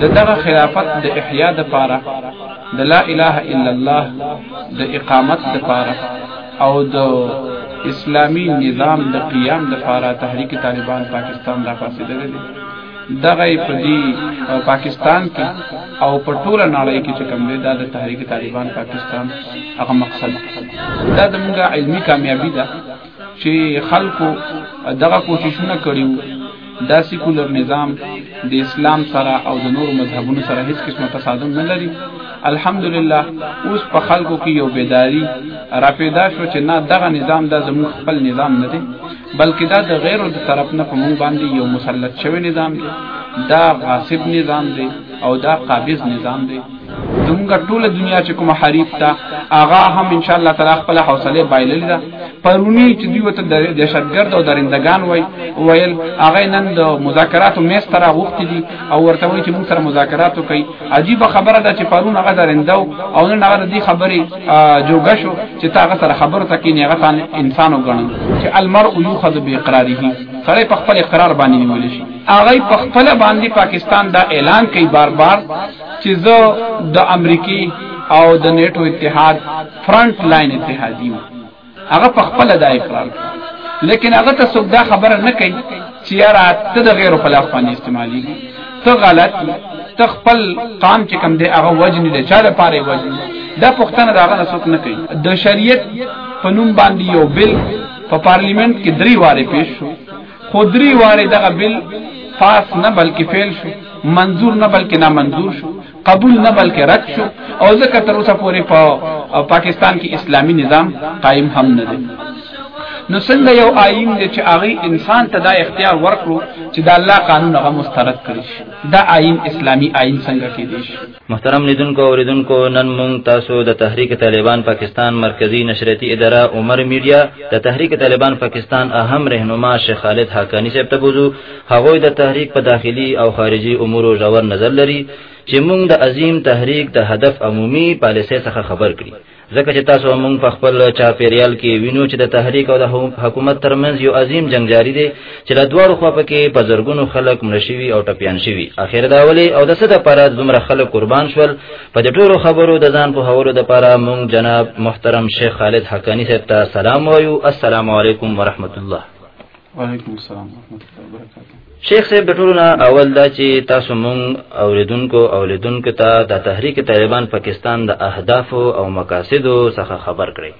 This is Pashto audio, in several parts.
د دغه خلافت د احیا د پاره د لا اله الا الله د اقامت د پاره او د اسلامی نظام د قیام د پاره تحریک طالبان پاکستان را فاسیدل دي دغه په دې پاکستان کې او په ټوله نړۍ کې چې کوم دی دا د تحریک طالبان پاکستان هغه مقصد دا د موږ علمي کامیابی ده چې خلکو دغه کوششونه کړیو دا سیکولر نظام د اسلام سره او د نورو مذهبونو سره هیڅ قسمه تصادم نه لري الحمدلله اوس په خلکو کې یو بیداری را پیدا شو چې نه دغه نظام دا زموږ خپل نظام نه دی بلکې دا د غیرو د طرف نه په مونږ باندې یو مسلط شوی نظام دی دا غاصب نظام دی او دا قابض نظام دی زمونږ ټوله دنیا چې کوم حریف تا هغه هم ان شاء الله تعالی خپل حوصله بایلل دا پرونی چې دوی وته د دهشتګرد او درندگان وای ویل هغه نن د مذاکراتو میز تر غوښت دي او ورته وای چې موږ سره مذاکرات وکړي عجیب خبره ده چې پرون هغه درنده او نن هغه دې خبرې جوګه شو چې تا هغه سره خبرو تکې نه هغه انسان وګڼل چې المرء یوخذ باقراره سړی په خپل اقرار باندې نیول شي هغه په خپل باندې پاکستان دا اعلان کوي بار بار چې زه د امریکای او د نیټو اتحاد فرنٹ لاین اتحادی وو هغه په خپل د اقرار لیکن هغه ته څوک دا خبره نه کوي چې یاره ته د غیرو په لاس باندې استعمالي ته غلط ته خپل قام چې کم دی هغه وجن دی چا د پاره وجن دا پښتنه دا غنه څوک نه کوي د شریعت په نوم باندې یو بل په پارلیمنت کې درې واره پیش شو خو درې واره دغه بل پاس نه بلکې فعل شو منظور نه بلکې نامنظور شو قبول نه بلکې رد شو او ځکه تر اوسه پورې په پا پاکستان کې اسلامی نظام قائم هم نه دی نو څنګه یو آئین دی چې هغه انسان ته دا اختیار ورکړو چې دا الله قانون هغه مسترد کړي دا آئین اسلامی آئین څنګه کې دی محترم لیدونکو اوریدونکو نن مونږ تاسو د تحریک طالبان پاکستان مرکزی نشریتی اداره عمر میډیا د تحریک طالبان پاکستان اهم رهنما شیخ خالد حقانی صاحب ته بوزو هغه د تحریک په داخلي او خارجي امور او ژور نظر لري چې مونږ د عظیم تحریک د هدف عمومي پالیسۍ څخه خبر کړي ځکه چې تاسو موږ په خپل چاپیریال کې وینو چې د تحریک او د حکومت ترمنځ یو عظیم جنگ جاری دی چې له دواړو خوا پکې په زرګونو خلک مړ شوي او ټپیان شوي اخر دا ولې او د څه لپاره دومره خلک قربان شول په دې ټولو خبرو د ځان په هولو لپاره موږ جناب محترم شیخ خالد حقانی صاحب ته سلام وایو السلام علیکم ورحمت الله وعلیکم السلام ورحمۃ اللہ وبرکاتہ شیخ صاحب د ټولو نه اول دا چې تاسو مونږ اوریدونکو اولیدونکو ته د تحریک طالبان پاکستان د اهدافو او مقاصدو څخه خبر کړئ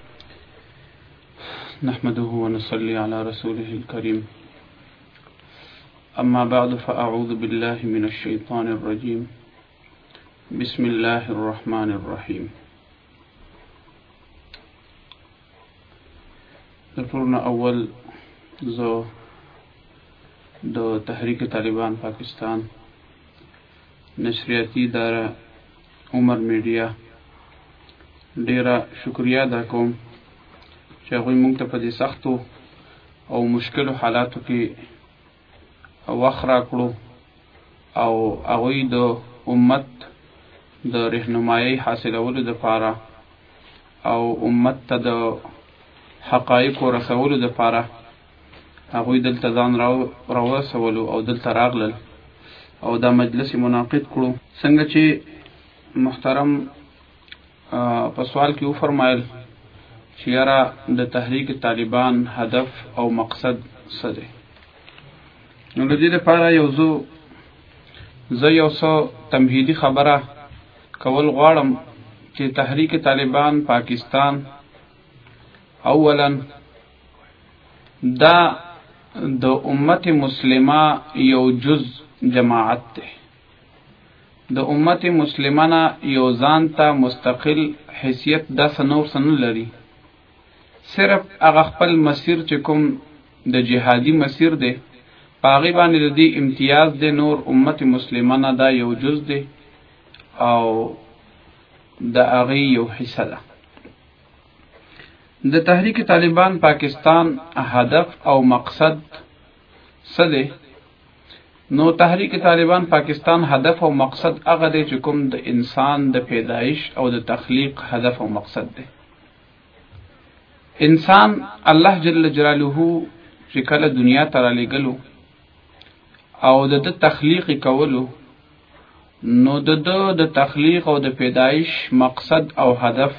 نحمده ونصلي على رسوله الكريم اما بعد فاعوذ بالله من الشيطان الرجيم بسم الله الرحمن الرحيم تر ټولو نه اول زه د تحریک طالبان پاکستان نشریاتي اداره عمر میډیا ډیره شکریا ادا کوم چې هغوی موږ ته په دې سختو او مشکلو حالاتو کې وخت راکړو او هغه د امت د رهنمایي حاصلولو لپاره او امت ته د حقایق رسولو لپاره هغه دلته ځان راو راوسولو او دلته راغلل او دا مجلس مناقض کړو څنګه چې محترم په سوال کې وفرمایل چې یاره د تحریک طالبان هدف او مقصد څه دی نو د دې لپاره یو زو زه یو څو تمهیدی خبره کول غواړم چې تحریک طالبان پاکستان اولا دا د امت مسلمه یو جز جماعت ده د امت مسلمه نه یو ځان ته مستقل حیثیت داسې نور څه نه لري صرف هغه خپل مسیر چې کوم د جهادي مسیر دی په هغې باندې د دې امتیاز دی نور امت مسلمه نه دا یو جز دی او د هغې یو حصه ده د تحریک طالبان پاکستان هدف او مقصد څه دی نو تحریک طالبان پاکستان هدف او مقصد هغه دی چې کوم د انسان د پیدایش او د تخلیق هدف او مقصد دی انسان الله جل جلاله چې کله دنیا ته را لګلو او د تخلیق کولو نو د د تخلیق او د پیدایش مقصد او هدف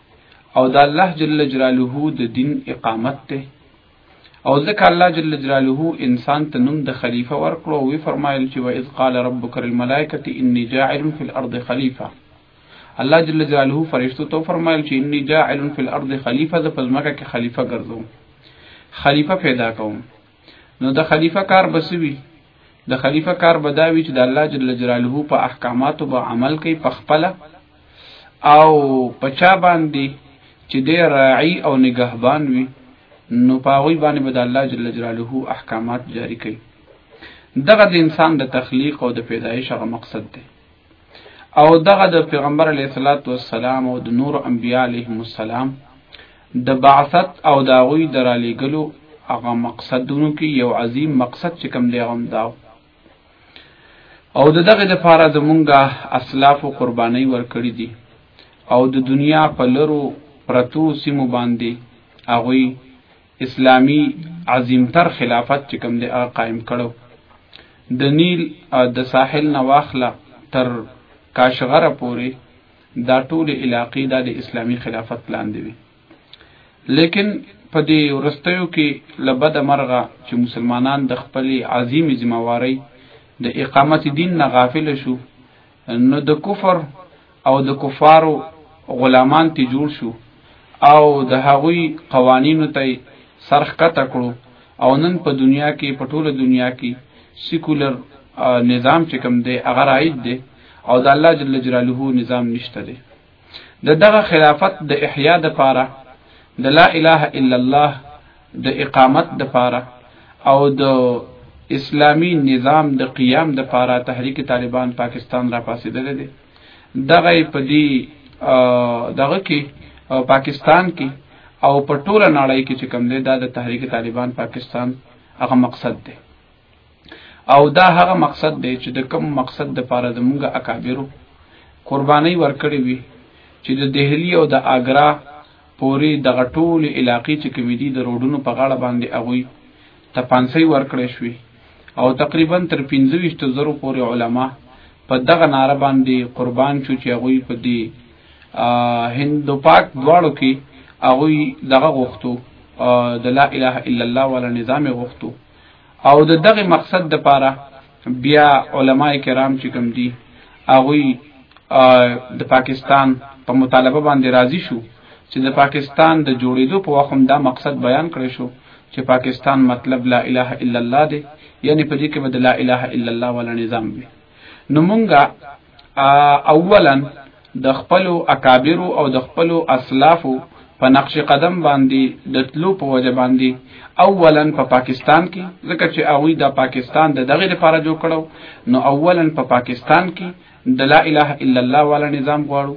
او دا الله جل جلاله د دین اقامت ته او ځکه الله جل جلاله انسان ته نوم د خلیفہ ورکړو او فرمایل چې واذ قال ربک للملائکه انی جاعل فی الارض خلیفہ الله جل جلاله فرشتو ته فرمایل چې انی جاعل فی الارض خلیفہ د پزماکه کې خلیفہ ګرځوم خلیفہ پیدا کوم نو د خلیفہ کار بسوي د خلیفه کار به دا وي چې د الله جل جلاله په احکاماتو به عمل کوي په خپله او په چا باندې چې دی راعي او نگهبان وي نو په هغوی باندې به د الله جل جلاله احکامات جاری کوي دغه د انسان د تخلیق او د پیدایش هغه مقصد دی او دغه د پیغمبر علیه الصلاۃ والسلام او د نور انبیاء علیهم السلام د بعثت او د غوی درالی ګلو هغه مقصدونو کې یو عظیم مقصد چې کوم دی هم دا او د دغه د فاره د مونږه اسلاف او قرباني ورکړي دي او د دنیا په لرو پرتو سیمو باندې هغه اسلامي عظیم تر خلافت چې کوم دی هغه قائم کړو د نیل د ساحل نه واخله تر کاشغره پورې دا ټول علاقې د اسلامي خلافت لاندې وي لیکن په دې ورستیو کې لبد مرغه چې مسلمانان د خپل عظیم ذمہواری د اقامت دین نه غافل شو نو د کفر او د کفارو غلامان تی جوړ شو او د هغوی قوانینو ته سرخ کته کړو او نن په دنیا کې په ټوله دنیا کې سیکولر نظام چې کوم دی هغه رایج دی او د الله جل جلاله نظام نشته دی د دغه خلافت د احیا د پاره د لا اله الا الله د اقامت د پاره او د اسلامی نظام د قیام د پاره تحریک طالبان پاکستان را پاسیدل دي دغه په دی دغه کې پاکستان کې او په ټوله نړۍ کې چې کوم دی دا د تحریک طالبان پاکستان هغه مقصد دی او دا هغه مقصد دی چې د کوم مقصد د پاره د مونږه اکابرو قرباني ورکړي وي چې د دهلی او د آګرا پوری د غټول علاقې چې کومې دي د روډونو په غاړه باندې اغوي تپانسي ورکړې شوې او تقریبا تر 15 زرو پورې علما په دغه ناره باندې قربان شو چې هغه په دې هندو پاک دواړو کې هغه دغه غوښتو د لا اله الا الله ولا نظام غوښتو او د دغه مقصد د پاره بیا علما کرام چې کوم دي هغوی د پاکستان په مطالبه باندې راضي شو چې د پاکستان د جوړېدو په وخت دا مقصد بیان کړی شو چې پاکستان مطلب لا اله الا الله دی یعنی په دې کې به د لا اله الا الله ولا نظام وي نو مونږه اولا د خپل اکابر او د خپل اسلاف په نقش قدم باندې د تلو په وجه باندې اولا په پا پاکستان کې ځکه چې هغه د پاکستان د دغه لپاره جوړ کړو نو اولا په پا پاکستان کې د لا اله الا الله والا نظام غواړو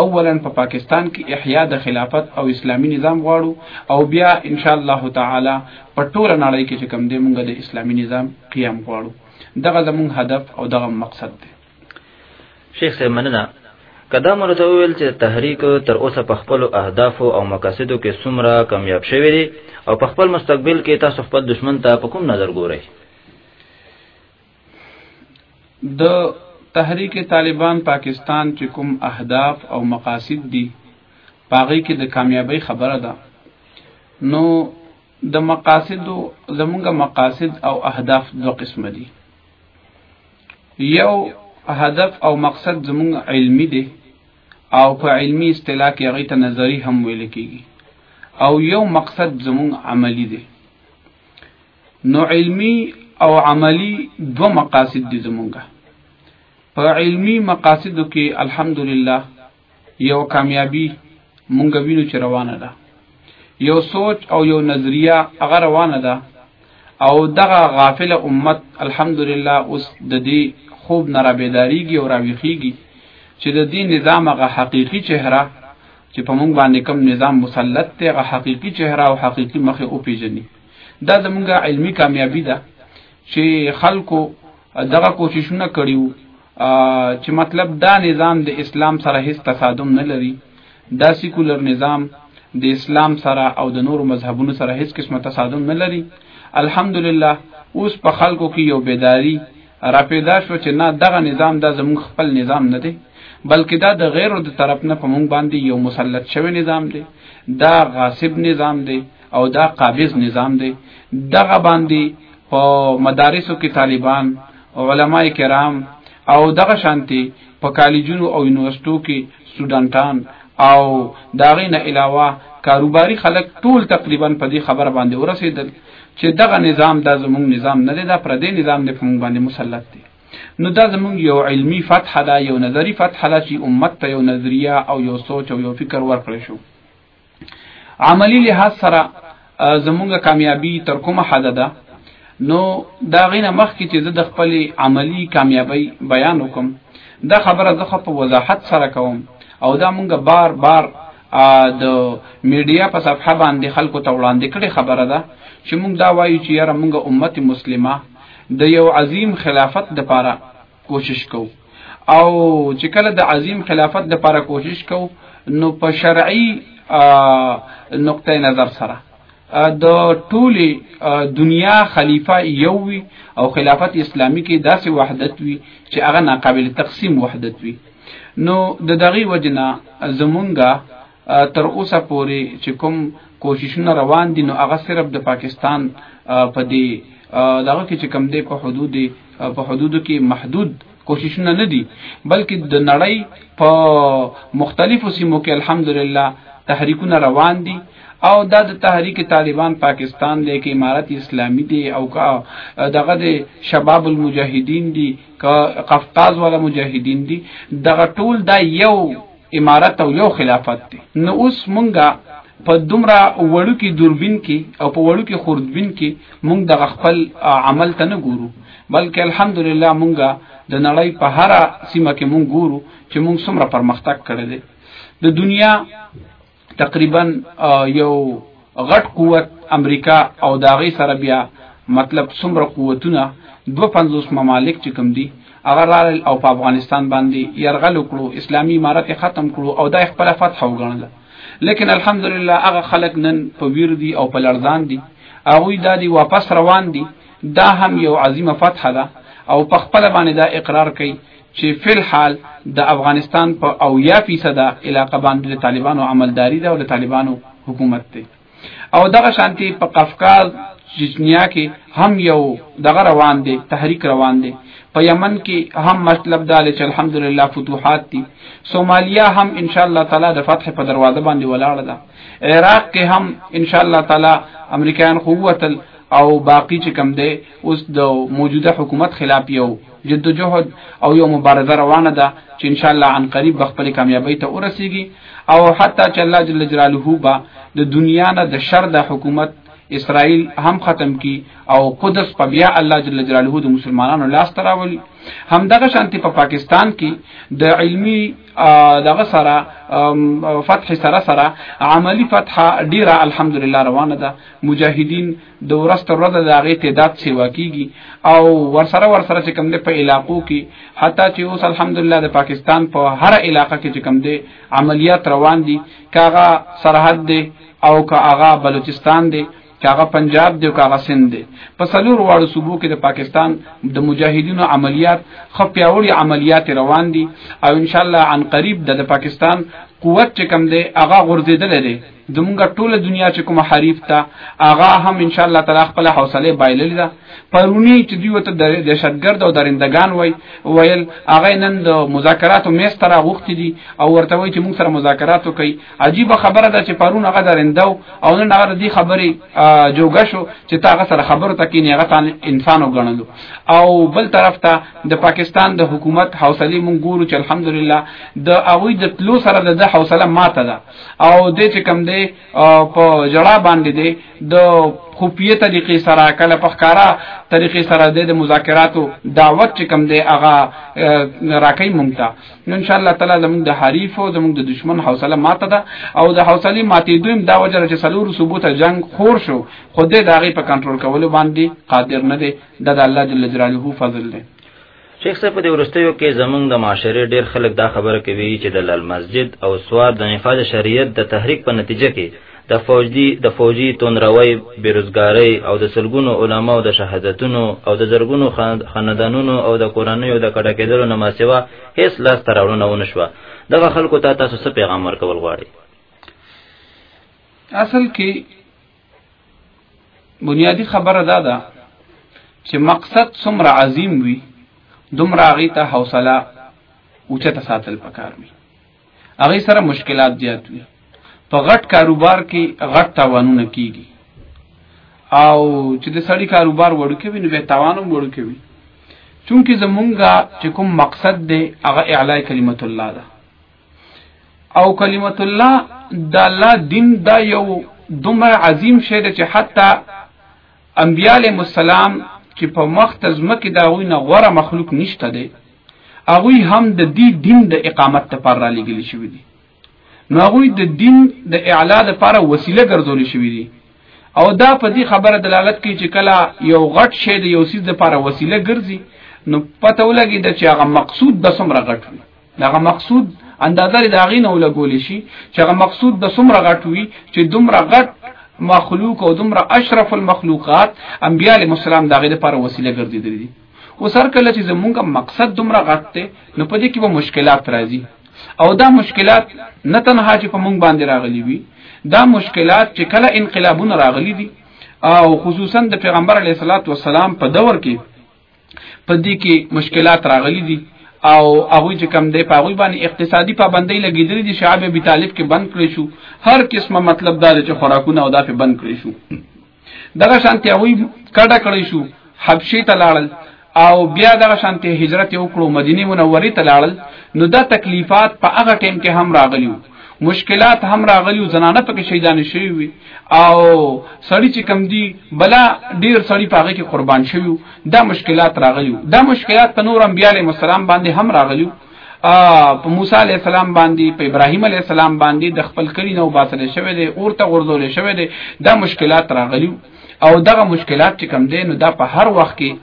اولا په پا پاکستان کې احیا د خلافت او اسلامی نظام غواړو او بیا ان شاء الله تعالی په ټول نړۍ کې چې کوم دی موږ د اسلامی نظام قیام غواړو دغه زمونږ هدف او دغه مقصد دی شیخ صاحب مننه کدا مونږ ته ویل چې تحریک تر اوسه په خپل اهداف او مقاصدو کې څومره کامیاب شوی دی او په خپل مستقبل کې تاسو خپل دشمن ته په کوم نظر ګورئ د تحریک طالبان پاکستان چې کوم اهداف او مقاصد دي پاغي کې د کامیابی خبره ده نو د مقاصد زمونږ مقاصد او اهداف دو قسم دي یو هدف او مقصد زمونږ علمی دی او په علمی اصطلاح کې هغه ته نظری هم ویل کیږي او یو مقصد زمونږ عملی دی نو علمی او عملی دو مقاصد دي زمونږ په علمی مقاصدو کې الحمدلله یو کامیابی مونږ وینو چې روانه ده یو سوچ او یو نظریه هغه روانه ده او دغه غافل امت الحمدلله اوس د دې خوب نه را بیداریږي او راویخیږي چې د دې نظام هغه حقیقي چهره چې په مونږ باندې کم نظام مسلط دی هغه حقیقي چهره او حقیقي مخه او پیژني دا زمونږه علمی کامیابی ده چې خلکو دغه کوششونه کړیو چې مطلب دا نظام د اسلام سره هیڅ تصادم نه لري دا سیکولر نظام د اسلام سره او د نورو مذهبونو سره هیڅ قسمه تصادم نه لري الحمدلله اوس په خلکو کې یو بیداری را پیدا شو چې نه دغه نظام دا زموږ خپل نظام نه دی بلکې دا د غیرو د طرف نه په مونږ باندې یو مسلط شوی نظام دی دا غاصب نظام دی او دا قابض نظام دی دغه باندې په مدارسو کې طالبان علما کرام او دغه شانتي په کالجونو او یونیورسيټو کې سټوډنټان او داغې نه علاوه کاروباري خلک ټول تقریبا په دې خبر باندې ورسېدل چې دغه نظام دا زموږ نظام نه دی دا پردې نظام دی په موږ باندې مسلط دی نو دا زموږ یو علمی فتح ده یو نظری فتح ده چې امت ته یو نظریه او یو سوچ او یو فکر ورکړی شو عملی لحاظ سره زمونږه کامیابی تر کومه حد ده نو دا غینه مخ کې چې زه د خپل عملی کامیابی بیان وکم دا خبره زه په وضاحت سره کوم او دا مونږه بار بار د میډیا په صفحه باندې خلکو ته وړاندې کړي خبره ده چې مونږ دا وایو چې یاره مونږه امت مسلمه د یو عظیم خلافت د پاره کوشش کو او چې کله د عظیم خلافت د لپاره کوشش کو نو په شرعي نقطه نظر سره د ټولي دنیا خلیفہ یو وي او خلافت اسلامی کې داسې وحدت وي چې هغه ناقابل تقسیم وحدت وي نو د دغه وجنه زمونږه تر اوسه پورې چې کوم کوششونه روان دي نو هغه صرف د پاکستان په دې دغه کې چې کم دی په حدود په حدودو کې محدود کوششونه نه دي بلکې د نړۍ په مختلفو سیمو کې الحمدلله تحریکونه روان دي او دا د تحریک طالبان پاکستان دی کې امارت اسلامی دی او کا دغه د شباب المجاهدین دی کا قفقاز والا مجاهدین دی دغه ټول دا یو امارت او یو خلافت دی نو اوس مونږه په دومره وړو کې دوربین کې او په وړو کې خوردبین کې مونږ د خپل عمل ته نه ګورو بلکې الحمدلله مونږه د نړۍ په هر سیمه کې مونږ ګورو چې مونږ څومره پرمختګ کړی دی د دنیا تقریبا یو غټ قوت امریکا او داغي سره بیا مطلب څومره قوتونه 250 ممالک چې کوم دي هغه رال او په افغانستان باندې يرغل وکړو اسلامي امارت ختم کړو او دا خپل فتح وګڼله لیکن الحمدلله هغه خلک نن په ویر دي او په لړزان دي هغه دا دي واپس روان دي دا هم یو عظیمه فتح ده او په خپل باندې دا اقرار کوي چې فی الحال د افغانستان په او یا فیصد علاقه باندې د طالبانو عملداری ده او د طالبانو حکومت دی او دغه شانتی په قفقاز چچنیا کې هم یو دغه روان دی تحریک روان دی په یمن کې هم مطلب دا چې الحمدلله فتوحات دي سومالیا هم ان شاء الله تعالی د فتح په دروازه باندې ولاړه ده عراق کې هم ان شاء الله تعالی امریکایان قوتل او باقی چې کم دی اوس د موجوده حکومت خلاف یو جدوجهد او یو مبارزه روانه ده چې ان شاء الله عن قریب به خپل کامیابی ته ورسیږي او حتی چې الله جل جلاله به د دنیا نه د شر د حکومت اسرائیل هم ختم کی او قدس په بیا الله جل جلاله د مسلمانانو لاس تراولي هم دغه شانتي په پا پاکستان کې د علمی دغه سره فتح سره سره عملی فتح ډیره الحمدلله روانه ده مجاهدین د ورځ تر ورځې د هغې تعداد سیوا کیږي او ورسره ورسره چې کوم دی په علاقو کې حتی چې اوس الحمدلله د پاکستان په پا هر علاقه کې چې کوم دی عملیات روان دي که هغه سرحد دی او که هغه بلوچستان دی که هغه پنجاب دی او که هغه سند دی په څلور واړو صوبو کې د پاکستان د مجاهدینو عملیات خو پیاوړي عملیات روان دي او ان شاء الله عن قریب د پاکستان قوت چې کوم دی هغه غورځېدلی دی زمونږ ټوله دنیا چې کوم حریف تا هغه هم ان شاء الله تعالی خپل حوصله بایلل ده پرونی چې دوی وته د دهشتګرد او درندگان وای ویل هغه نن د مذاکراتو میز تر غوښتي دي او ورته وای چې موږ سره مذاکرات وکړي عجیب خبره ده چې پرون هغه درنده او نن هغه دې خبرې جوګه شو چې تا هغه سره خبرو تکې نه هغه انسان وګڼلو او بل طرف ته د پاکستان د حکومت حوصله مونږ ګورو چې الحمدلله د اوی د تلو سره د حوصله ماته ده او د چې کم دی په جړه باندې دی د خفیه طریقې سره کله په ښکارا طریقې سره د مذاکراتو دعوت چې کم دی هغه راکې مونږ ته نو ان شاء الله تعالی زموږ د حریف او زموږ د دشمن حوصله ماته ده او د حوصله ماتې دویم دا وجه چې سلور ثبوت جنگ خور شو خو د داغي په کنټرول کولو باندې قادر نه دی د الله جل جلاله فضل دی شیخ صاحب په دې ورستیو کې زمونږ د معاشرې ډیر خلک دا خبره کوي چې د لال مسجد او سواد د نفاذ شریعت د تحریک په نتیجه کې د فوجي د فوجي تندروي بیروزګاری او د سلګونو علماو د شهادتونو او د زرګونو خاندانونو او د کورنیو د کډه کېدلو نه ماسیوا هیڅ لاس تراړونه ونه شو دغه خلکو ته تاسو څه پیغام ورکول غواړي اصل کې بنیادی خبره دا ده چې مقصد څومره عظیم وي دومره هغه ته حوصله اوچته ساتل پکار وي هغه سره مشکلات زیات وي په غټ کاروبار کې غټ تاوانونه کیږي او چې د سړی کاروبار وړوکی وي نو به تاوان هم وړوکی وي چونکه زمونږه چې کوم مقصد دی هغه اعلی کلمت الله ده او کلمت الله د الله دین دا یو دومره عظیم شی دی چې حتی انبیاء علیهم السلام چې په مخ ته ځمکې دا غوی نه غوره مخلوق نشته دی هغوی هم د دې دین د اقامت لپاره را لېږل شوی دی نو هغوی د دین د اعلا لپاره وسیله ګرځول شوی دی او دا په دې خبره دلالت کوي چې کله یو غټ شی د یو سیز لپاره وسیله ګرځي نو پته ولګي چې هغه مقصود د څومره غټ وي دغه مقصود اندازه د هغې نه ولګول شي چې هغه مقصود د څومره غټ وي چې دومره غټ مخلوق او دومره اشرف المخلوقات انبیاء علیهم السلام دغه لپاره وسیله ګرځېدلې دي اوس هر کله چې زمونږ مقصد دومره غټ دی نو په دې کې به مشکلات راځي او دا مشکلات نه تنها چې په مونږ باندې راغلي وي دا مشکلات چې کله انقلابونه راغلي دي او خصوصا د پیغمبر علیه الصلاۃ والسلام په دور کې په دې کې مشکلات راغلي دي او هغه چې کم دی په هغه باندې اقتصادي پابندۍ لګیدلې دي شعب ابي طالب کې بند کړی شو هر قسمه مطلب دا چې خوراکونه او دا په بند کړی شو دغه شانتي هغه کډه کړی شو حبشي ته لاړل او بیا دغه شانتي هجرت وکړو مدینه منوره ته لاړل نو دا تکلیفات په هغه ټیم کې هم راغلیو مشکلات هم راغلیو زنانه پکې شهیدان شوی او سړی چې کم دی بلا ډیر سړی پاغه کې قربان شوی دا مشکلات راغلی دا مشکلات په نور انبیاء علیهم السلام باندې هم راغلی په موسی علی السلام باندې په ابراهیم علی السلام باندې د خپل کلی نو باسل شوی دی اورته غردول شوی دی دا مشکلات راغلی او دغه مشکلات چې کم دی نو دا په هر وخت کې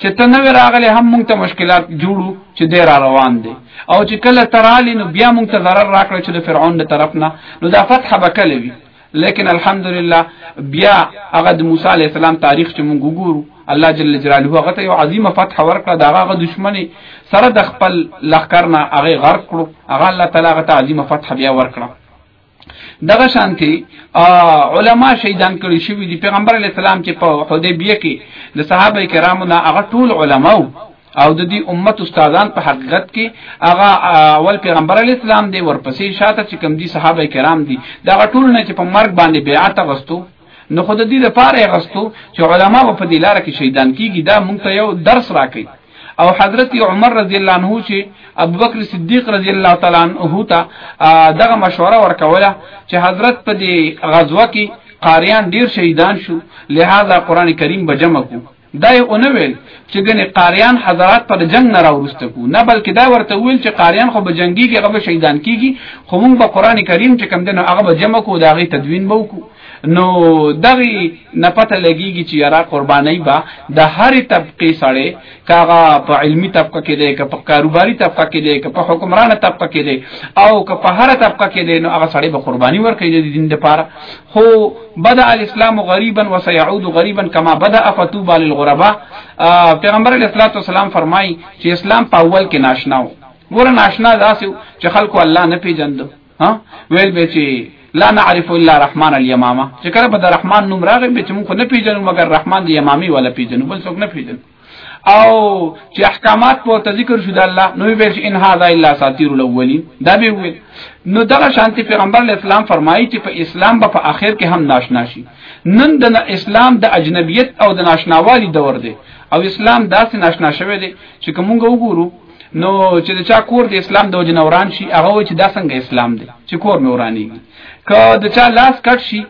چې ته نو راغلی هم مونږ ته مشکلات جوړو چې ډیر روان دي او چې کله ترالی نو بیا مونږ ته ضرر راکړ چې د فرعون د طرف نه نو دا فتح بکله وی لیکن الحمدلله بیا هغه د موسی علی السلام تاریخ چې مونږ وګورو الله جل جلاله هغه ته یو عظیمه فتح ورکړه دا هغه دشمنی سره د خپل لخر نه هغه غرق کړو هغه الله تعالی هغه ته عظیمه فتح بیا ورکړه دغه شانتي علما شهیدان کړي شوی دي پیغمبر علی السلام چې په حدیبیه کې د صحابه کرامو نه هغه ټول علما او د دې امت استادان په حقیقت کې هغه اول پیغمبر علی السلام دی ورپسې شاته چې کوم دي صحابه کرام دي دا ټول نه چې په مرګ باندې بیعت غستو نو خود دې لپاره غستو چې علما په دې لار کې شهیدان کیږي دا مونږ ته یو درس راکړي او حضرت عمر رضی الله عنه چې ابوبکر صدیق رضی الله تعالی عنه ته دغه مشوره ورکوله چې حضرت په دې غزوه کې قاریان ډیر شهیدان شو لہذا قران کریم به جمع کو دا یې اونه ویل چې ګنې قاریان حضرات پر جنگ نه راوسته کو نه بلکې دا ورته ویل چې قاریان خو به جنگي کې هغه شهیدان کیږي خو موږ به قران کریم چې کم دنو هغه به جمع کو دا غي تدوین بو کو نو دغه نه پته لګیږي چې یاره قرباني با د هرې طبقه سړې کاغه په علمی طبقه کې دی که په کاروباري طبقه کې دی که په حکمرانه طبقه کې دی او که په هر طبقه کې دی نو هغه سړې به قرباني ورکړي د دین لپاره خو بدا الاسلام غریبا وسيعود غریبا کما بدا فتوبا للغرباء پیغمبر علیه الصلاۃ والسلام فرمایي چې اسلام په اول کې ناشنا و ګور ناشنا داسې چې خلکو الله نه پیژندو ها ویل به چې لا نعرف الا رحمان اليمامه چې کله به د رحمان نوم راغی به چې موږ نه پیژنو مګر رحمان د یمامي ولا پیژنو بل څوک نه پیژنو او چې احکامات په ذکر شو د الله نو به ان هاذا الا ساتیر الاولین دا به وي نو دغه شانتی پیغمبر اسلام فرمایي چې په اسلام به په اخر کې هم ناشنا شي نن د اسلام د اجنبیت او د ناشناوالي دور دی او اسلام داسې ناشنا شوی دی چې کومګه وګورو نو چې د چا کور د اسلام د وجه نوران شي هغه وایي چې دا څنګه اسلام دی چې کور مې ورانېږي که د چا لاس کټ شي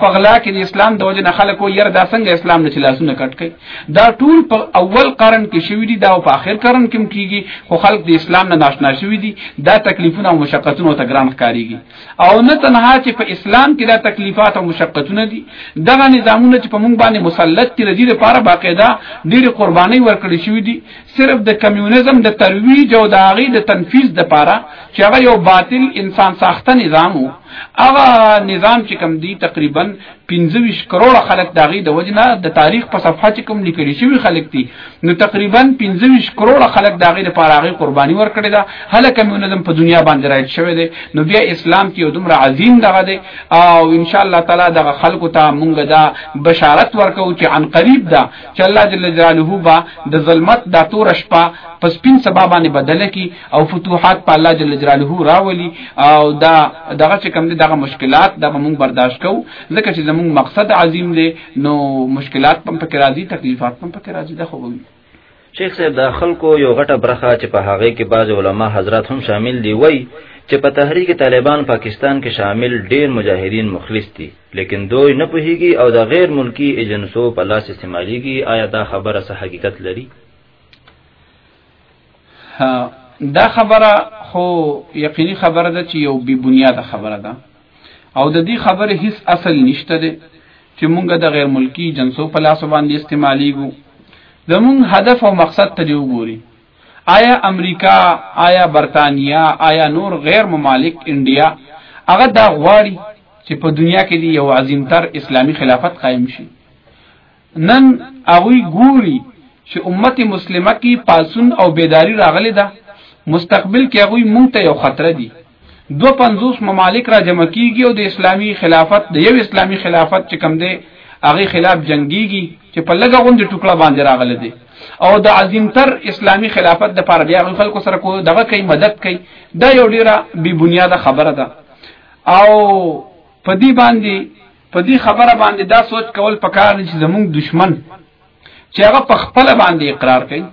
په غلا کې د اسلام د وجه نه خلک وایي یاره دا څنګه اسلام نه چې لاسونه کټ کوي دا ټول په اول قرن کې شوي دي دا په آخر قرن کې هم کېږي خو خلک د اسلام نه ناشنا شوي دي دا تکلیفونه او مشقتونه ورته ګران ښکارېږي او نه تنها چې په اسلام کې دا تکلیفات او مشقتونه دي دغه نظامونه چې په موږ باندې مسلط دي د دې لپاره باقاعده ډېرې قربانۍ ورکړې شوي دي صرف د کمیونزم د ترویج او د هغې د تنفیذ د پاره چې هغه یو باطل انسان ساخته نظام وو هغه نظام چې کم دی تقریبا 25 کروڑ خلک د هغې د وجنه د تاریخ په صفحه چې کوم لیکل شوی خلک دي نو تقریبا 25 کروڑ خلک د هغې لپاره هغه قرباني ورکړي دا هله کمیونزم په دنیا باندې راځي شوی دی نو بیا اسلام کې دومره عظیم دغه دی او ان شاء الله تعالی دغه خلکو ته مونږ دا بشارت ورکو چې عن قریب دا چې الله جل جلاله با د ظلمت دا تور شپه پس پین سبا باندې بدل کی او فتوحات په الله جل جلاله راولي او دا دغه چې کوم دي دغه مشکلات دا موږ برداشت کو ځکه چې زموږ مقصد عظیم دی نو مشکلات پم پکې راځي تکلیفات پم پکې راځي دا خو وي شیخ صاحب د خلکو یو غټه برخه چې په هغه کې بعض علما حضرات هم شامل دي وای چې په تحریک طالبان پاکستان کې شامل ډیر مجاهدین مخلص دي لیکن دوی نه پوهیږي او د غیر ملکی ایجنسو په لاس استعمالیږي آیا دا خبره څه حقیقت لري دا خبره خو یقیني خبره ده چې یو بی بنیاد خبره ده او د دې خبرې هیڅ اصل نشته ده چې مونږ د غیر ملکی جنسو په لاس باندې استعمالیږو زمونږ هدف او مقصد ته دی وګوري آیا امریکا آیا برتانیا آیا نور غیر ممالک انډیا هغه دا غواړي چې په دنیا کې دی یو عظیم تر اسلامی خلافت قائم شي نن هغه ګوري چې امت مسلمه کې پاسون او بیداری راغلی ده مستقبل کې هغه مونږ ته یو خطر دی دو پنځوس ممالک را جمع کیږي او د اسلامی خلافت د یو اسلامی خلافت چې کم دی هغه خلاف جنگيږي چې په لګه غوند ټوکړه باندې راغله دي او د عظیم تر اسلامی خلافت د پاره بیا خلکو سره کو دغه کوي مدد کوي دا یو ډیره بی بنیاد خبره ده او په دې باندې په دې خبره باندې دا سوچ کول پکار چې زموږ دشمن چې هغه په خپل باندې اقرار کوي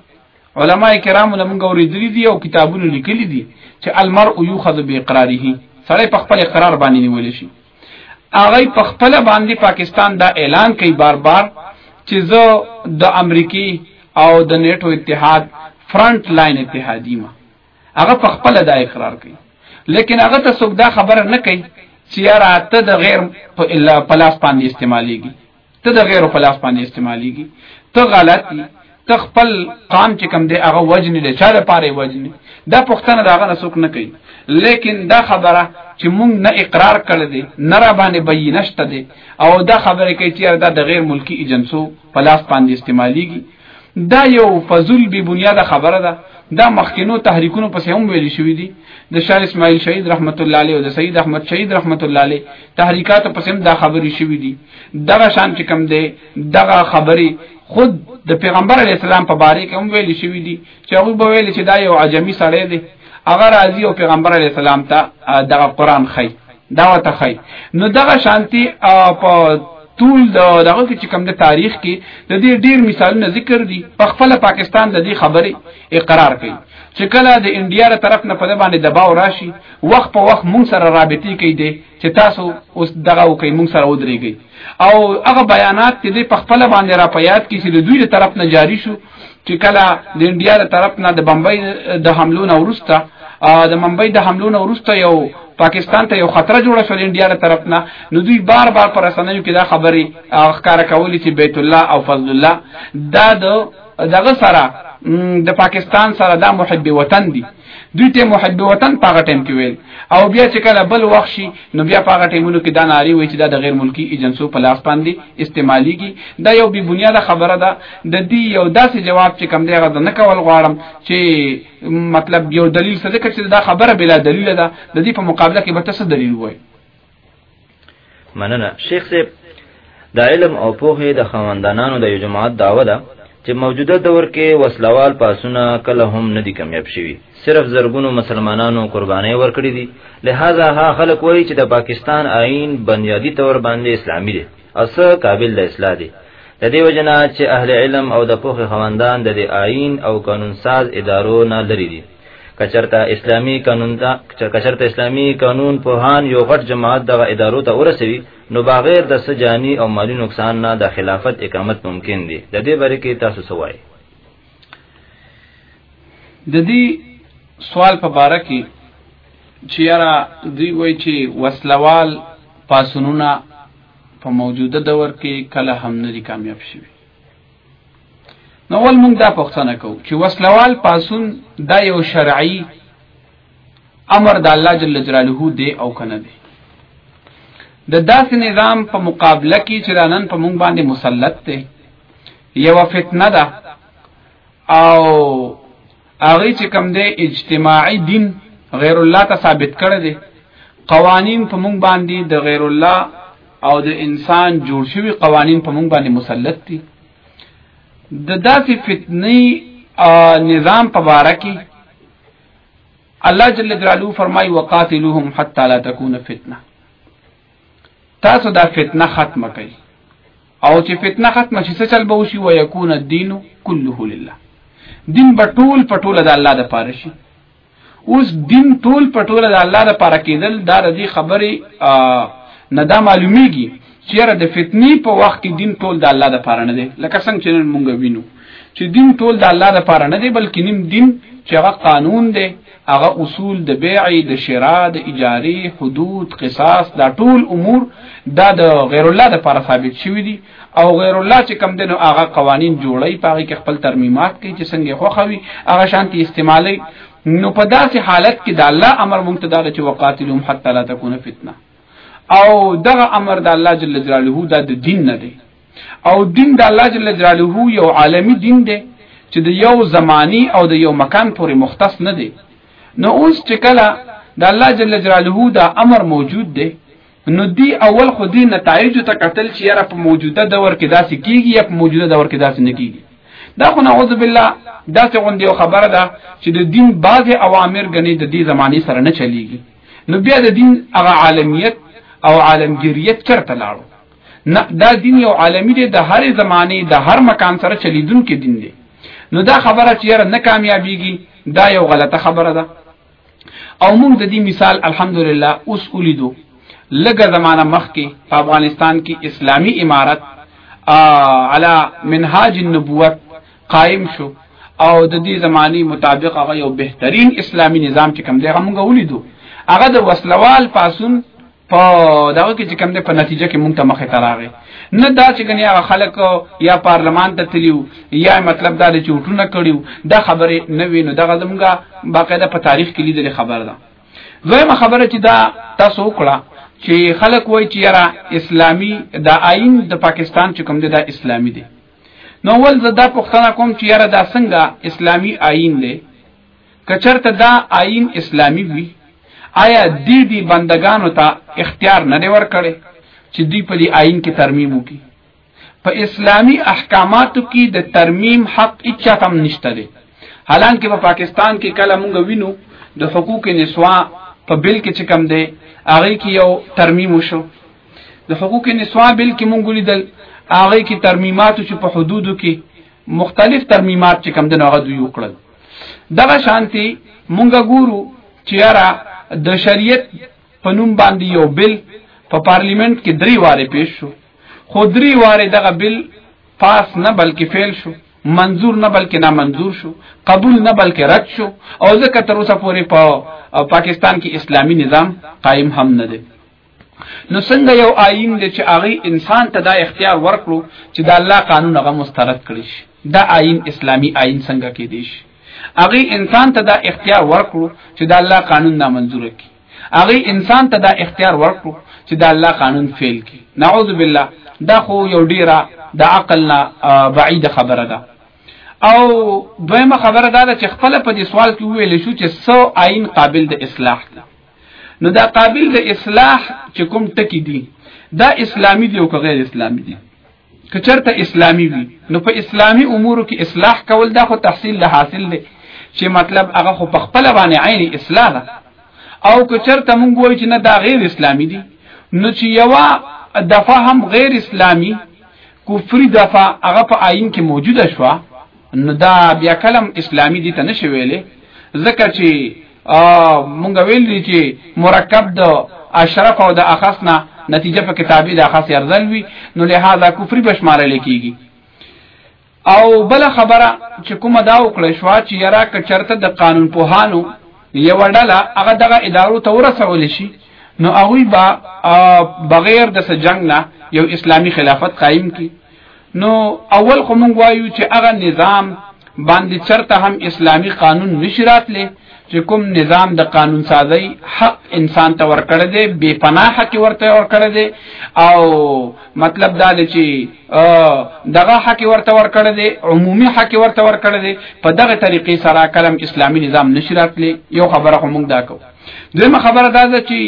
علما کرام له موږ اوریدلي دي او کتابونه لیکلي دي چې المرء یوخذ باقراره سړی په خپل اقرار باندې نیول شي هغه په خپل باندې پاکستان دا اعلان کوي بار بار چې زه د امریکای او د نیټو اتحاد فرنٹ لاین اتحادی ما هغه په خپل دا اقرار کوي لیکن هغه ته څوک دا خبره نه کوي چې یاره ته د غیر په لاس باندې استعمالېږي ته د غیرو په لاس باندې استعماليږي ته غلط ته خپل قام چې کم دی هغه وجنې د چا لپاره وجنې دا پښتنه دا غنه سوک نه کوي لیکن دا خبره چې مونږ نه اقرار کړ دي نه را باندې بینشت دي او دا خبره کوي چې دا د غیر ملکی ایجنسو په لاس باندې استعماليږي دا یو فضل بی بنیاد خبره ده دا مخکینو تحریکونو پس هم ویل شوې دي د شاه اسماعیل شهید رحمت الله علیه او د سید احمد شهید رحمت الله علیه تحریکات پس هم دا خبرې شوې دي دغه شان چې کم دی دغه خبرې خود د پیغمبر علی السلام په باره کې هم ویل شوې دي چې هغه به ویل چې دا یو عجمی سړی دی هغه راځي او پیغمبر علی السلام ته دغه قران خي دا وته خي نو دغه شانتي په ټول دغه کې چې کوم د تاریخ کې د دې ډیر مثالونه ذکر دي په خپل پاکستان د دې خبرې اقرار کوي چې کله د انډیا تر طرف نه په د باندې دباو راشي وخت په وخت مونږ سره رابطې کوي دي چې تاسو اوس دغه کوي مونږ سره ودرېږي او هغه بیانات چې د خپل باندې را پیات کې چې د دوی تر طرف نه جاری شو چې کله د انډیا له طرف نه د بمبئی د حملو نه ورسته د بمبئی د حملو نه ورسته یو پاکستان ته یو خطر جوړ شو د انډیا له طرف نه نو دوی بار بار پر رسنیو کې دا خبرې ښکار کولې چې بیت الله او فضل الله دا د دغه سره د پاکستان سره دا محب وطن دي دوی ته محب وطن په هغه ټیم کې ویل او بیا چې کله بل وخت شي نو بیا په هغه ټیمونو کې دا ناری وي چې دا د غیر ملکی ایجنسو په لاس باندې استعمالیږي دا یو بی بنیاد خبره ده د دې یو داسې جواب چې کم دی غو نه کول غواړم چې مطلب یو دلیل څه ځکه چې دا خبره بلا دلیل ده د دې په مقابله کې به تاسو دلیل وایي مننه شیخ صاحب د علم او پوهې د خواندانانو د یو جماعت دعوه ده چې موجوده دور کې وسلوال پاسونه کله هم نه دي کمیاب شوي صرف زرګونو مسلمانانو قربانۍ ورکړي دي لهدا ها خلک وایي چې د پاکستان آئین بنیادی تور باندې اسلامي دی او څه قابل د اصلاح دی د دې وجنه چې اهل علم او د پوهې خواندان د دې آئین او قانون ساز ادارو نه لري دي کچرته اسلامی قانون دا کچرته اسلامی قانون په هان یو غټ جماعت دغه ادارو ته ورسوي نو بغیر د سجانی او مالی نقصان نه د خلافت اقامت ممکن دی د دې باره کې تاسو سوای د دې سوال په باره کې چې یاره دوی وایي چې وسلوال پاسونونه په موجوده دور کې کله هم نه دي کامیاب شوي نو ول موږ دا پښتنه کو چې وسلوال پاسون دا یو شرعي امر د الله جل جلاله دی او کنه دی د داسې نظام په مقابله کې چې نن په موږ باندې مسلط دی یو فتنه ده او هغه چې کم دی اجتماعي دین غیر الله ته ثابت کړی دی قوانین په مونږ باندې د غیر الله او د انسان جوړ شوی قوانین په مونږ باندې مسلط دي د داسې فتنی نظام په باره کې الله جل جلاله فرمای وقاتلوهم حتا لا تكون فتنه تاسو دا فتنه ختمه کړئ او چې فتنه ختم شي څه چل به وشي ويكون الدين كله لله دین به ټول په ټول د الله د پاره شي اوس دین ټول په ټول د الله د پاره کېدل دا د دې خبرې نه دا معلومیږي چې را د فتنې په وخت کې دین ټول د الله د پاره نه دی لکه څنګه چې نن مونږ وینو چې دین ټول د الله د پاره نه دی بلکې نیم دین چې هغه قانون دی هغه اصول د بيع د شراء د اجارې حدود قصاص دا ټول امور دا د غیر الله د پاره ثابت شوی دي او غیر الله چې کم دنو هغه قوانين جوړي پاره کې خپل ترمیمات کوي چې څنګه خوخوي هغه شانتي استعمالي نو په داسې حالت کې د الله امر مونږ ته دا چې وقاتلهم حتى لا تكون فتنه او دغه امر د الله جل جلاله د دین نه دی او دین د الله جل جلاله یو عالمی دین دی چې د یو زمانی او د یو مکان پورې مختص نه دی نو اوس چې کله د الله جل جلاله دا امر موجود دی نو دی اول خو دی نتایج ته قتل چې یاره په موجوده دور کې داسې کیږي یا په موجوده دور کې داسې نه کیږي دا خو نعوذ بالله داسې غوندې یو خبره ده چې د دین بعض اوامر غني د دې زماني سره نه چلیږي نو بیا د دین هغه عالمیت او عالمگیریت چرته لاړو نه دا دین یو عالمی دی د هر زمانه د هر مکان سره چلیدونکو دین دی نو دا خبره چې یاره نه کامیابیږي دا یو غلطه خبره ده او موږ د دې مثال الحمدلله اوس ولیدو لګه زمانہ مخکې په افغانستان کې اسلامی امارت علا منهاج النبوت قائم شو او د دې زمانی مطابق هغه یو بهترین اسلامی نظام چې کوم دی هغه موږ ولیدو هغه د وسلوال پاسون په دا کې چې کوم دې په نتیجه کې مونږ ته مخه تراغه نه دا چې کني هغه خلک یا پارلمان ته تلیو یا مطلب دا چې وټونه کړیو دا خبره نه وینو دا زمونږه باقاعده په تاریخ کې لیدل خبره ده دویمه خبره چې دا تاسو وکړه چې خلک وای چې یاره اسلامی دا آئین د پاکستان چې کوم دی دا اسلامی دی نو ول زه دا پښتنه کوم چې یاره دا څنګه اسلامی آئین دی کچرته دا آئین اسلامی وی آیا دی دی بندگانو ته اختیار نه دی ورکړی چې دوی په دې آئین کې ترمیم وکړي په اسلامی احکاماتو کې د ترمیم حق اچا تم نشته دی حالانکه په پاکستان کې کله مونږ وینو د حقوق نسوا په بل کې چې کم دی هغه کې یو ترمیم وشو د حقوق نسوا بل کې مونږ لیدل هغه کې ترمیمات چې په حدودو کې مختلف ترمیمات چې کم دنو غو یو کړل دغه شانتي مونږ ګورو چې یاره د شریعت په نوم باندې یو بل په پارلیمنت کې درې واره پیش شو خو درې واره دغه بل پاس نه بلکې فیل شو منظور نه بلکې نا منظور شو قبول نه بلکې رد شو او ځکه تر اوسه پورې په پا پاکستان کې اسلامی نظام قائم هم نه دی نو څنګه یو آئین دی چې هغه انسان ته دا اختیار ورکړو چې دا الله قانون هغه مسترد کړي شي دا آئین اسلامی آئین څنګه کې دی شي هغه انسان ته دا اختیار ورکړو چې دا الله قانون نامنظور کړي هغه انسان ته دا اختیار ورکړو چې دا الله قانون فعل کړي نعوذ بالله دا خو یو ډیره د عقل نه بعید خبره ده او دویمه خبره دا ده چې خپل په دې سوال کې ویل شو چې سو آئین قابل د اصلاح ده نو دا قابل د اصلاح چې کوم ټکی دی دا اسلامی دی او که غیر اسلامی دی که چرته اسلامی وي نو په اسلامی امورو کې اصلاح کول دا خو تحصیل له حاصل دی چې مطلب هغه خو په خپل باندې عین اصلاح ده او که چرته مونږ وایو چې نه دا غیر اسلامی دی نو چې یو دفعه هم غیر اسلامی کفر دفعه هغه په آئین کې موجوده شوه نو دا بیا کلم اسلامی دي ته نشي ویلې ځکه چې مونږ ویل دي چې مرکب د اشرف او د اخصنا نتیجه په کتابي د اخص ارزل وي نو لهدا کفر بشماره لیکيږي او بل خبره چې کومه دا وکړې شو چې یرا ک چرته د قانون پوهانو یو ډله هغه دغه ادارو ته ورسول شي نو هغه با بغیر د سجنګ نه یو اسلامی خلافت قائم کی نو اول خو مونږ وایو چې هغه نظام باندې چرته هم اسلامی قانون نشرات لې چې کوم نظام د قانون سازی حق انسان ته ورکړ دی بے پناه حق ورته ورکړ دی او مطلب دا دی چې دغه حق ورته ورکړ دی عمومي حق ورته ورکړ دی په دغه طریقې سره کلم اسلامی نظام نشرات لې یو خبره هم موږ دا کو دغه خبره دا ده چې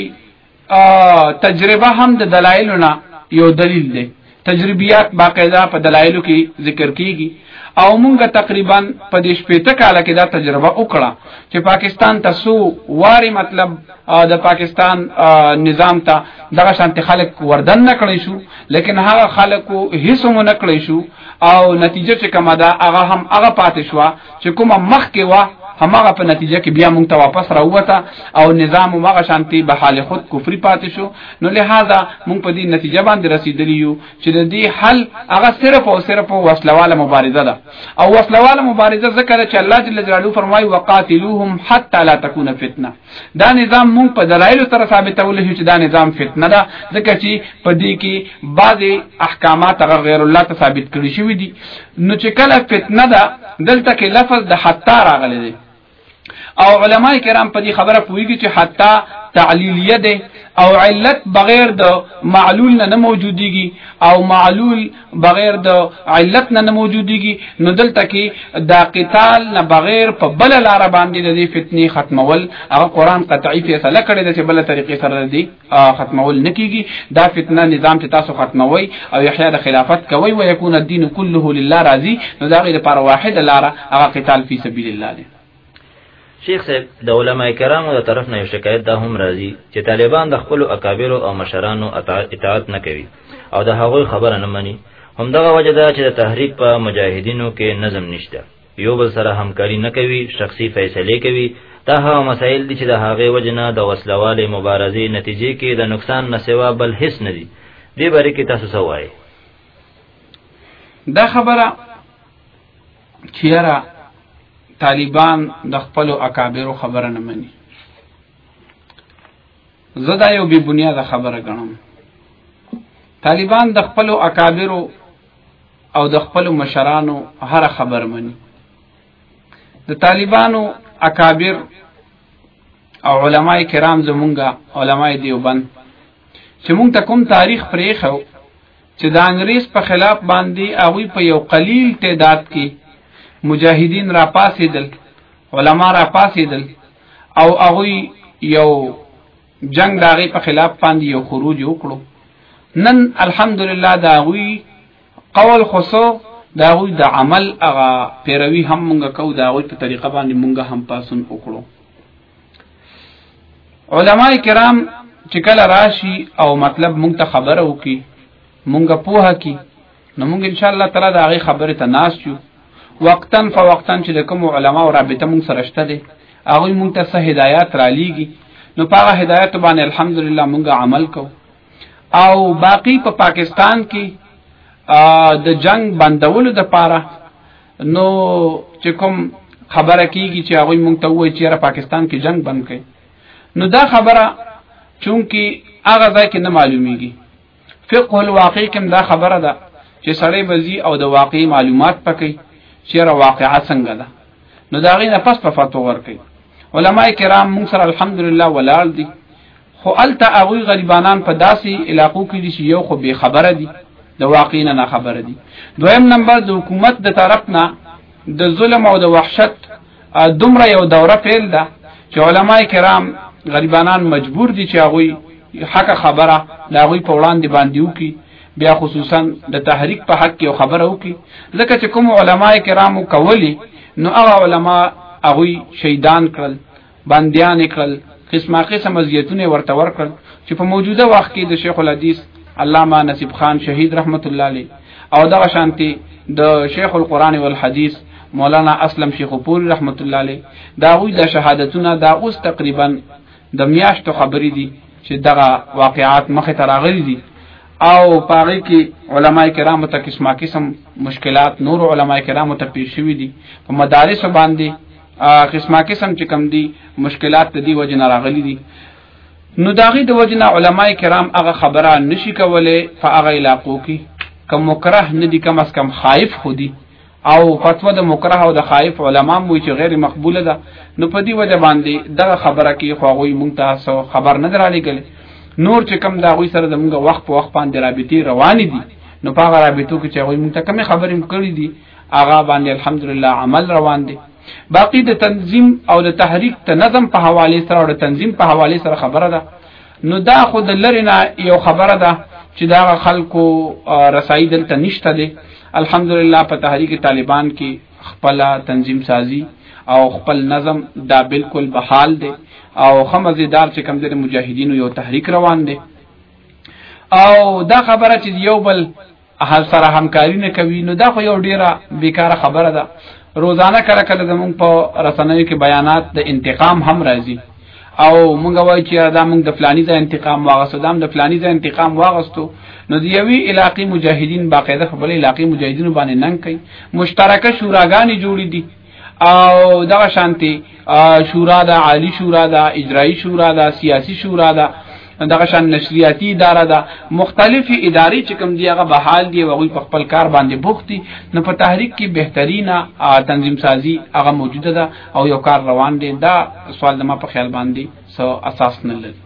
تجربه هم د دلایلو نه یو دلیل دی تجربیات باقاعده په دلایلو کې ذکر کیږي او مونږ تقریبا په دې شپېته کال کې دا تجربه وکړه چې پاکستان ته سو واري مطلب د پاکستان نظام ته دغه شانت خلک وردن نکړی شو لیکن هغه خلکو هیڅ مو نکړی شو او نتیجه چې کومه ده هغه هم هغه پاتې شو چې کومه مخ کې و همغه په نتیجه کې بیا مونږ ته واپس راوته او نظام هغه شانتي به حال خود کفري پاتې شو نو لہذا مونږ په دې نتیجه باندې رسیدلی یو چې د دې حل هغه صرف او صرف وسلواله مبارزه ده او وسلواله مبارزه ذکر چې الله جل جلاله فرمایي وقاتلوهم حتى لا تكون فتنه دا نظام مونږ په دلایلو سره ثابتول شو چې دا نظام فتنه ده ځکه چې په دې کې بعضي احکامات غیر غیر الله ته ثابت کړی شوی دي نو چې کله فتنه ده دلته کې لفظ د حتا راغلی دی او علما کرام په دې خبره پوهیږي چې حتا تعلیلیه ده او علت بغیر د معلول نه موجودیږي او معلول بغیر د علت نه موجودیږي نو دلته کې دا قتال نه بغیر په بل لار باندې د دې فتنې ختمول هغه قران قطعي فیصله کړې ده چې بل طریقې سره دې ختمول نکېږي دا فتنه نظام چې تاسو ختموي او یحیی د خلافت کوي او یکون الدین كله لله راضي نو دا غي لپاره واحد لار هغه قتال فی سبیل الله دی شیخ صاحب د علما کرامو د طرف نه شکایت دا هم راځي چې طالبان د خپل اکابرو او مشرانو اطاعت نه کوي او د هغوی خبره نه مني همدغه وجه ده چې د تحریک په مجاهدینو کې نظم نشته یو بل سره همکاري نه کوي شخصي فیصله کوي دا هغه مسایل دي چې د هغې وجه نه د وسلوالې مبارزې نتیجې کې د نقصان نه سوا بل هیڅ نه دي دې باره کې تاسو څه وایي دا خبره چیرې طالبان د خپل اکابرو خبره نه مني زه دا یو بی بنیاد خبره ګڼم طالبان د خپل اکابرو او د خپل مشرانو هر خبر مني د طالبانو اکابر او علما کرام زمونږه علما دیوبند چې مونږ ته کوم تاریخ پرې خو چې د انګریز په خلاف باندې هغوی په یو قلیل تعداد کې مجاهدین را پاسېدل علما را پاسېدل او هغوی یو جنگ د هغې په خلاف باندې یو خروج وکړو نن الحمدلله د هغوی قول خصو د هغوی د عمل هغه پیروي هم مونږ کوو د هغوی په طریقه باندې مونږ هم پاسون وکړو علما کرام چې کله راشي او مطلب مونږ ته خبره وکي مونږه پوها کی نو مونږ ان شاء الله تعالی دا غي خبره ته ناس یو وقتا فوقتا چې د کوم علما او رابطه مونږ سره شته دي هغه مونږ ته صحیح هدایت را لیږي نو په هغه هدایت باندې الحمدلله مونږ عمل کو او باقی په پا پاکستان کې د جنگ بندولو د پاره نو چې کوم خبره کیږي چې هغه مونږ ته وایي چې را پاکستان کې جنگ بند کړي نو دا خبره چونکی هغه ځای کې نه معلومیږي فقه الواقع کې دا خبره ده چې سړی بزی او د واقع معلومات پکې چې را واقعا څنګه ده نو دا غي نه پس په فتوا ورکړي علما کرام مونږ سره الحمدلله ولال دي خو هلته هغوی غریبانان په داسې علاقو کې دي چې یو خو بې خبره دي د واقع نه نه خبره دي دویم نمبر د حکومت د طرف نه د ظلم او د وحشت دومره یو دوره پیل ده چې علما کرام غریبانان مجبور دي چې هغوی حق خبره دا غوي په وړاندې باندې وکي بیا خصوصا د تحریک په حق یو خبره وکي ځکه چې کوم علما کرامو کولی نو هغه علما هغه شهیدان کړل بندیان یې کړل، قسما قسم اذیتونه یې ورته ورکړل چې په موجوده وخت کې د شیخ الحدیث علامه نصیب خان شهید رحمت الله علیه او دغه شانتې د شیخ القرآن والحدیث مولانا اسلم شیخ پوری رحمت الله علیه د هغوی د شهادتونه دا اوس تقریبا د میاشتو خبرې دي چې دغه واقعات مخې ته راغلي دي او پاره کې علما کرام ته قسمه قسم مشکلات نور علما کرام ته پیښ شوي دي په مدارس باندې قسمه قسم چې کم دي مشکلات ته دی وجه نه راغلي دي نو داغي د وجه نه علما کرام هغه خبره نشي کوله په هغه علاقو کې کم مکره نه دي کم اس کم خائف خودي او فتوا د مکره او د خائف علما مو چې غیر مقبوله ده نو په دې وجه باندې دغه خبره کې خو غوي مونږ ته خبر نه درالې کله نور چې کم دا غوي سره زموږ وخت په وخت باندې رابطي روان دي نو په هغه رابطو کې چې غوي مونږ ته کمی خبرې کړې دي هغه باندې الحمدلله عمل روان دی باقی د تنظیم او د تحریک ته نظم په حواله سره او د تنظیم په حواله سره خبره ده نو دا خو د لرینا یو خبره ده چې دا خلکو رسای دلته نشته دي الحمدلله په تحریک طالبان کې خپل تنظیم سازي او خپل نظم دا بالکل بحال دي او خمزیدار چې کم د مجاهدینو یو تحریک روان دي او دا خبره چې یو بل هر سره همکاري نه کوي نو دا خو یو ډیره بیکاره خبره ده روزانه کله کله زمونږ په رسنیو کې بیانات د انتقام هم راځي او مونږ وایو چې دا مونږ د فلانی ځای انتقام واغستو دا د فلانی ځای انتقام واغستو نو د یوې علاقې مجاهدین باقاعده خپل علاقې مجاهدینو باندې ننګ کوي مشترکه شوراګانې جوړې دي او دغه شانتي شورا ده عالی شورا ده اجرایی شورا ده سیاسی شورا ده دغه شان نشریاتي اداره ده مختلف ادارې چې کوم دی هغه به حال دی وغوي په خپل کار باندې بوختي نو په تحریک کې بهترینه تنظیم سازي هغه موجوده ده او یو کار روان دی دا سوال زما په خیال باندې سو اساس نه لري